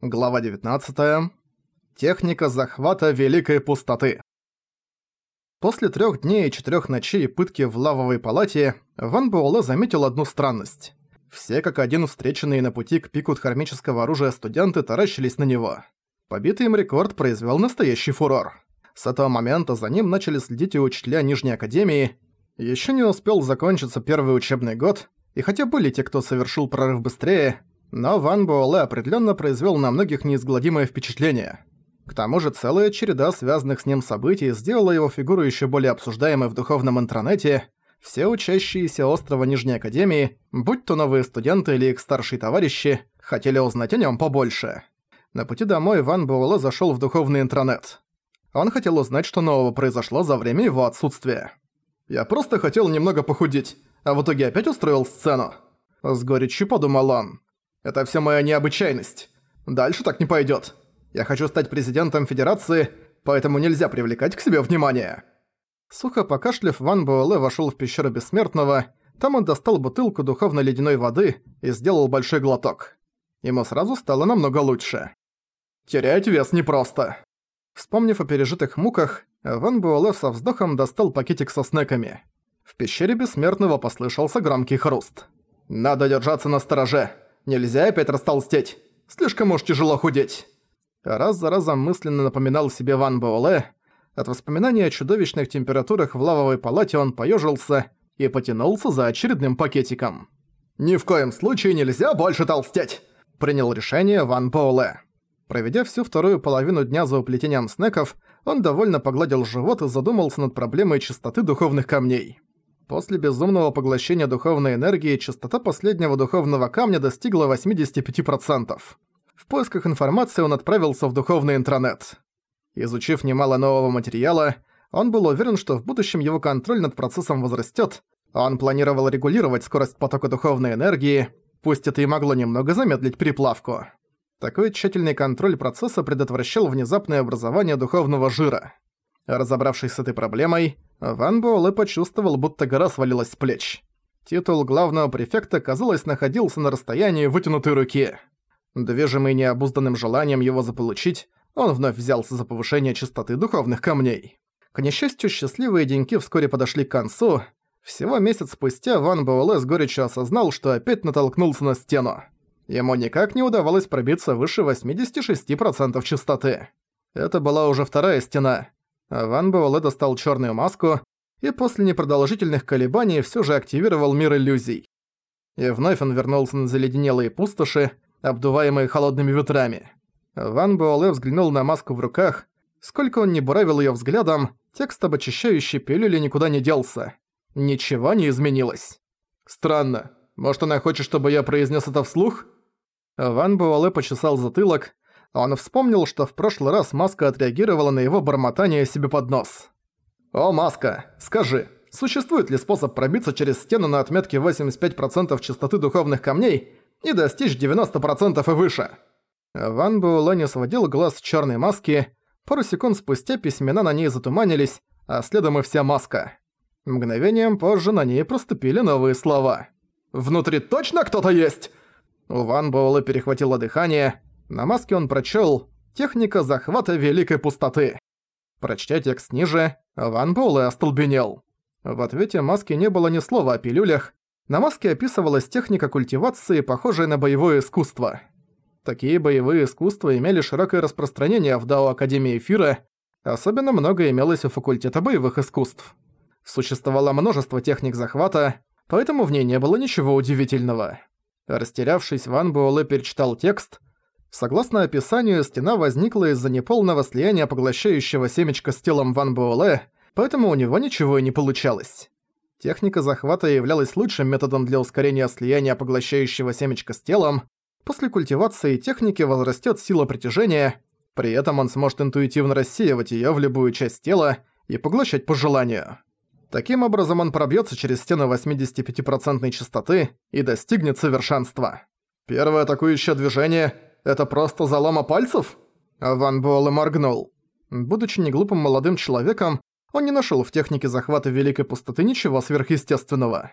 Глава 19. Техника захвата Великой Пустоты. После трех дней и четырех ночей пытки в лавовой палате Ван Буэлэ заметил одну странность. Все как один встреченные на пути к пику хармического оружия студенты таращились на него. Побитый им рекорд произвел настоящий фурор. С этого момента за ним начали следить и учителя Нижней Академии. Еще не успел закончиться первый учебный год, и хотя были те, кто совершил прорыв быстрее, но Ван Буэлэ определенно произвел на многих неизгладимое впечатление. К тому же целая череда связанных с ним событий сделала его фигуру еще более обсуждаемой в духовном интернете. Все учащиеся острова Нижней Академии, будь то новые студенты или их старшие товарищи, хотели узнать о нем побольше. На пути домой Ван Буэлэ зашел в духовный интернет. Он хотел узнать, что нового произошло за время его отсутствия. «Я просто хотел немного похудеть, а в итоге опять устроил сцену». С горечью подумал он. Это все моя необычайность. Дальше так не пойдет. Я хочу стать президентом Федерации, поэтому нельзя привлекать к себе внимание». Сухо покашляв, Ван Буэлэ вошел в пещеру Бессмертного, там он достал бутылку духовной ледяной воды и сделал большой глоток. Ему сразу стало намного лучше. «Терять вес непросто». Вспомнив о пережитых муках, Ван Буэлэ со вздохом достал пакетик со снеками. В пещере Бессмертного послышался громкий хруст. «Надо держаться на стороже!» Нельзя опять растолстеть. Слишком уж тяжело худеть. Раз за разом мысленно напоминал себе Ван Боуле. От воспоминаний о чудовищных температурах в лавовой палате он поёжился и потянулся за очередным пакетиком. «Ни в коем случае нельзя больше толстеть!» – принял решение Ван Боуле. Проведя всю вторую половину дня за уплетением снеков, он довольно погладил живот и задумался над проблемой чистоты духовных камней. После безумного поглощения духовной энергии частота последнего духовного камня достигла 85%. В поисках информации он отправился в духовный интернет. Изучив немало нового материала, он был уверен, что в будущем его контроль над процессом возрастет. Он планировал регулировать скорость потока духовной энергии, пусть это и могло немного замедлить переплавку. Такой тщательный контроль процесса предотвращал внезапное образование духовного жира – Разобравшись с этой проблемой, Ван Буэлэ почувствовал, будто гора свалилась с плеч. Титул главного префекта, казалось, находился на расстоянии вытянутой руки. Движимый необузданным желанием его заполучить, он вновь взялся за повышение частоты духовных камней. К несчастью, счастливые деньки вскоре подошли к концу. Всего месяц спустя Ван Буэлэ с горечью осознал, что опять натолкнулся на стену. Ему никак не удавалось пробиться выше 86% частоты. Это была уже вторая стена, Ван Буэлэ достал черную маску и после непродолжительных колебаний все же активировал мир иллюзий. И вновь он вернулся на заледенелые пустоши, обдуваемые холодными ветрами. Ван Буэлэ взглянул на маску в руках. Сколько он не буравил ее взглядом, текст об очищающей пилюле никуда не делся. Ничего не изменилось. Странно. Может, она хочет, чтобы я произнес это вслух? Ван Буэлэ почесал затылок, а он вспомнил, что в прошлый раз Маска отреагировала на его бормотание себе под нос. «О, Маска, скажи, существует ли способ пробиться через стену на отметке 85% частоты духовных камней и достичь 90% и выше?» Ван Буэлэ не сводил глаз с черной маски, пару секунд спустя письмена на ней затуманились, а следом и вся маска. Мгновением позже на ней проступили новые слова. «Внутри точно кто-то есть?» У Ван Буэлэ перехватило дыхание, на маске он прочел «Техника захвата Великой Пустоты». Прочтя текст ниже, Ван Боулэ остолбенел. В ответе маски не было ни слова о пилюлях. На маске описывалась техника культивации, похожая на боевое искусство. Такие боевые искусства имели широкое распространение в Дао Академии Эфира, особенно много имелось у факультета боевых искусств. Существовало множество техник захвата, поэтому в ней не было ничего удивительного. Растерявшись, Ван Буэлэ перечитал текст, Согласно описанию, стена возникла из-за неполного слияния поглощающего семечка с телом Ван Буэлэ, поэтому у него ничего и не получалось. Техника захвата являлась лучшим методом для ускорения слияния поглощающего семечка с телом. После культивации техники возрастет сила притяжения, при этом он сможет интуитивно рассеивать ее в любую часть тела и поглощать по желанию. Таким образом он пробьется через стену 85% частоты и достигнет совершенства. Первое атакующее движение — это просто залома пальцев?» Ван Буэлэ моргнул. Будучи неглупым молодым человеком, он не нашёл в технике захвата Великой Пустоты ничего сверхъестественного.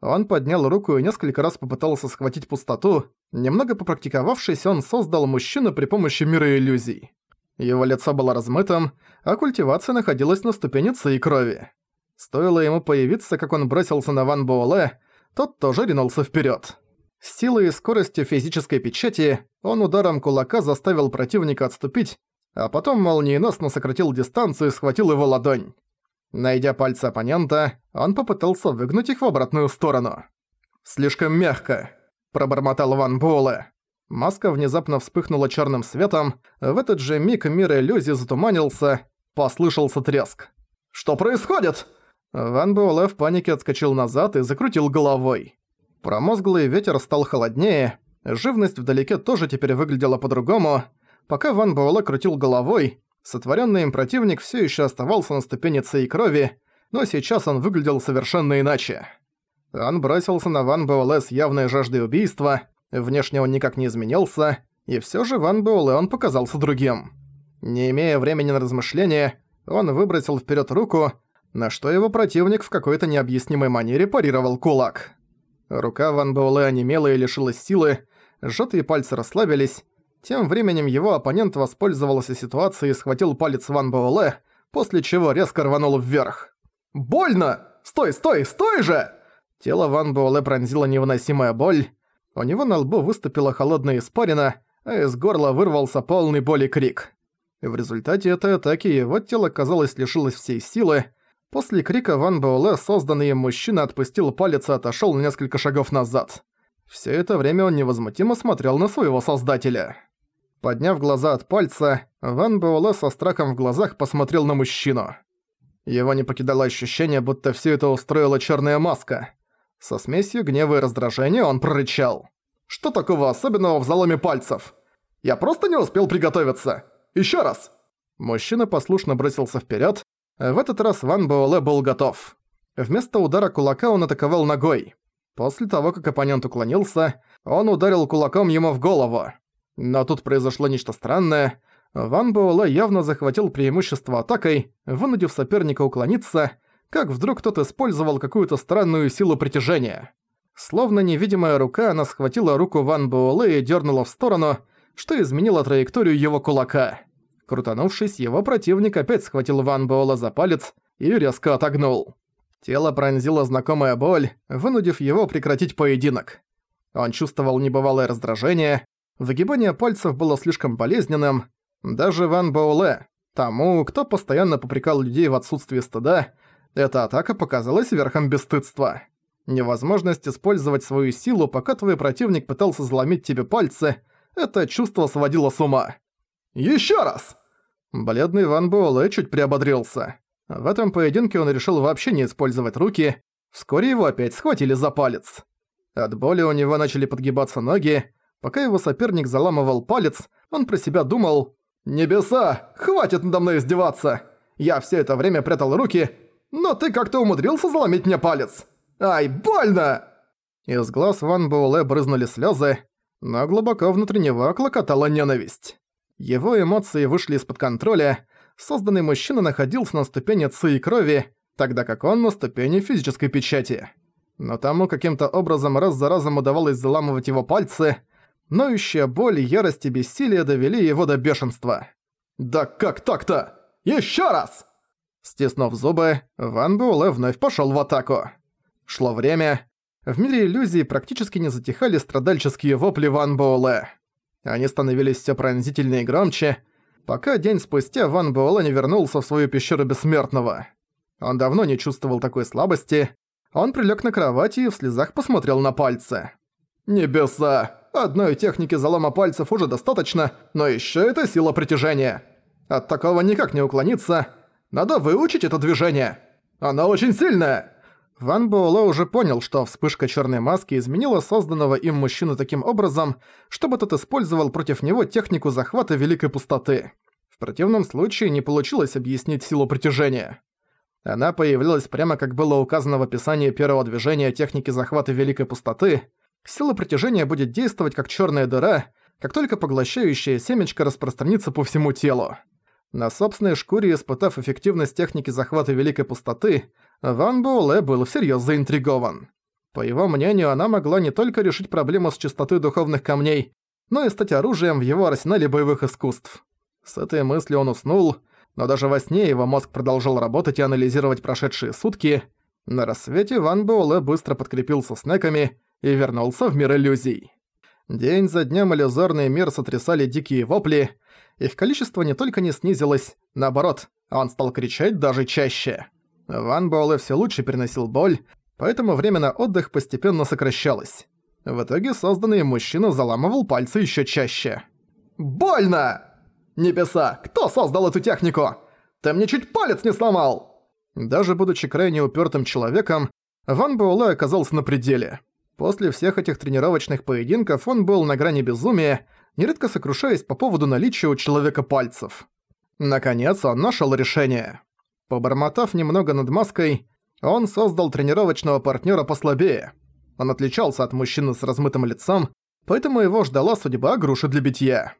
Он поднял руку и несколько раз попытался схватить пустоту. Немного попрактиковавшись, он создал мужчину при помощи мира иллюзий. Его лицо было размытым, а культивация находилась на ступенице и крови. Стоило ему появиться, как он бросился на Ван Буэлэ, тот тоже ринулся вперёд. С силой и скоростью физической печати он ударом кулака заставил противника отступить, а потом молниеносно сократил дистанцию и схватил его ладонь. Найдя пальцы оппонента, он попытался выгнуть их в обратную сторону. «Слишком мягко», – пробормотал Ван Буэлэ. Маска внезапно вспыхнула черным светом, в этот же миг мир иллюзий затуманился, послышался треск. «Что происходит?» Ван Буэлэ в панике отскочил назад и закрутил головой. Промозглый ветер стал холоднее, живность вдалеке тоже теперь выглядела по-другому. Пока Ван Буэлэ крутил головой, сотворенный им противник все еще оставался на ступени и крови, но сейчас он выглядел совершенно иначе. Он бросился на Ван Буэлэ с явной жаждой убийства, внешне он никак не изменился, и все же Ван Буэлэ он показался другим. Не имея времени на размышления, он выбросил вперед руку, на что его противник в какой-то необъяснимой манере парировал кулак. Рука Ван Боуле онемела и лишилась силы, сжатые пальцы расслабились. Тем временем его оппонент воспользовался ситуацией и схватил палец Ван Боуле, после чего резко рванул вверх. «Больно! Стой, стой, стой же!» Тело Ван Буэлэ пронзила невыносимая боль. У него на лбу выступила холодная испарина, а из горла вырвался полный боли крик. В результате этой атаки его тело, казалось, лишилось всей силы, После крика Ван Буэлэ созданный им мужчина отпустил палец и отошёл на несколько шагов назад. Всё это время он невозмутимо смотрел на своего создателя. Подняв глаза от пальца, Ван Буэлэ со страхом в глазах посмотрел на мужчину. Его не покидало ощущение, будто всё это устроила черная маска. Со смесью гнева и раздражения он прорычал. «Что такого особенного в заломе пальцев? Я просто не успел приготовиться! Ещё раз!» Мужчина послушно бросился вперёд, в этот раз Ван Боуле был готов. Вместо удара кулака он атаковал ногой. После того, как оппонент уклонился, он ударил кулаком ему в голову. Но тут произошло нечто странное. Ван Буэлэ явно захватил преимущество атакой, вынудив соперника уклониться, как вдруг тот использовал какую-то странную силу притяжения. Словно невидимая рука, она схватила руку Ван Буэлэ и дернула в сторону, что изменило траекторию его кулака. Крутанувшись, его противник опять схватил Ван Буэлла за палец и резко отогнул. Тело пронзило знакомая боль, вынудив его прекратить поединок. Он чувствовал небывалое раздражение, выгибание пальцев было слишком болезненным. Даже Ван Буэлэ, тому, кто постоянно попрекал людей в отсутствии стыда, эта атака показалась верхом бесстыдства. Невозможность использовать свою силу, пока твой противник пытался заломить тебе пальцы, это чувство сводило с ума. Еще раз!» Бледный Ван Буэлэ чуть приободрился. В этом поединке он решил вообще не использовать руки. Вскоре его опять схватили за палец. От боли у него начали подгибаться ноги. Пока его соперник заламывал палец, он про себя думал «Небеса, хватит надо мной издеваться! Я все это время прятал руки, но ты как-то умудрился заломить мне палец! Ай, больно!» Из глаз Ван Буэлэ брызнули слезы, но глубоко внутри него клокотала ненависть. Его эмоции вышли из-под контроля. Созданный мужчина находился на ступени ци и крови, тогда как он на ступени физической печати. Но тому каким-то образом раз за разом удавалось заламывать его пальцы. Ноющая боль, ярость и бессилие довели его до бешенства. «Да как так-то? Еще раз!» Стеснув зубы, Ван Буэлэ вновь пошел в атаку. Шло время. В мире иллюзий практически не затихали страдальческие вопли Ван Буэлэ. Они становились все пронзительнее и громче, пока день спустя Ван Буэлэ не вернулся в свою пещеру Бессмертного. Он давно не чувствовал такой слабости. Он прилег на кровати и в слезах посмотрел на пальцы. «Небеса! Одной техники залома пальцев уже достаточно, но еще это сила притяжения. От такого никак не уклониться. Надо выучить это движение. Оно очень сильное!» Ван Буэлэ уже понял, что вспышка черной маски изменила созданного им мужчину таким образом, чтобы тот использовал против него технику захвата Великой Пустоты. В противном случае не получилось объяснить силу притяжения. Она появлялась прямо как было указано в описании первого движения техники захвата Великой Пустоты. Сила притяжения будет действовать как черная дыра, как только поглощающая семечко распространится по всему телу. На собственной шкуре, испытав эффективность техники захвата Великой Пустоты, Ван Буэлэ был всерьёз заинтригован. По его мнению, она могла не только решить проблему с чистотой духовных камней, но и стать оружием в его арсенале боевых искусств. С этой мыслью он уснул, но даже во сне его мозг продолжал работать и анализировать прошедшие сутки. На рассвете Ван Буэлэ быстро подкрепился снеками и вернулся в мир иллюзий. День за днем иллюзорный мир сотрясали дикие вопли, их количество не только не снизилось, наоборот, он стал кричать даже чаще. Ван Буэлэ все лучше переносил боль, поэтому время на отдых постепенно сокращалось. В итоге созданный мужчина заламывал пальцы еще чаще. «Больно! Небеса, кто создал эту технику? Ты мне чуть палец не сломал!» Даже будучи крайне упертым человеком, Ван Буэлэ оказался на пределе. После всех этих тренировочных поединков он был на грани безумия, нередко сокрушаясь по поводу наличия у человека пальцев. Наконец он нашел решение. Побормотав немного над маской, он создал тренировочного партнера послабее. Он отличался от мужчины с размытым лицом, поэтому его ждала судьба груши для битья.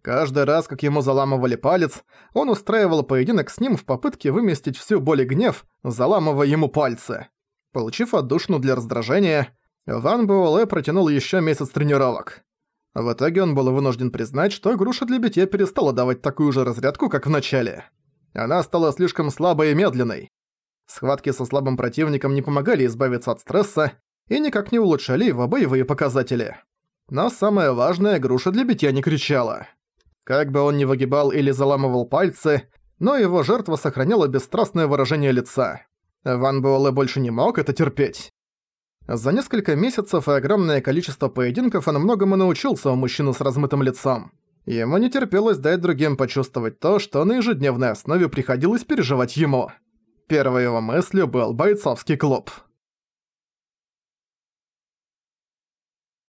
Каждый раз, как ему заламывали палец, он устраивал поединок с ним в попытке выместить всю боль и гнев, заламывая ему пальцы. Получив отдушину для раздражения, Ван Буэлэ протянул еще месяц тренировок. В итоге он был вынужден признать, что груша для битья перестала давать такую же разрядку, как в начале она стала слишком слабой и медленной. Схватки со слабым противником не помогали избавиться от стресса и никак не улучшали его боевые показатели. Но самое важное, груша для битья не кричала. Как бы он ни выгибал или заламывал пальцы, но его жертва сохраняла бесстрастное выражение лица. Ван Буэлэ больше не мог это терпеть. За несколько месяцев и огромное количество поединков он многому научился у мужчины с размытым лицом. Ему не терпелось дать другим почувствовать то, что на ежедневной основе приходилось переживать ему. Первой его мыслью был бойцовский клуб.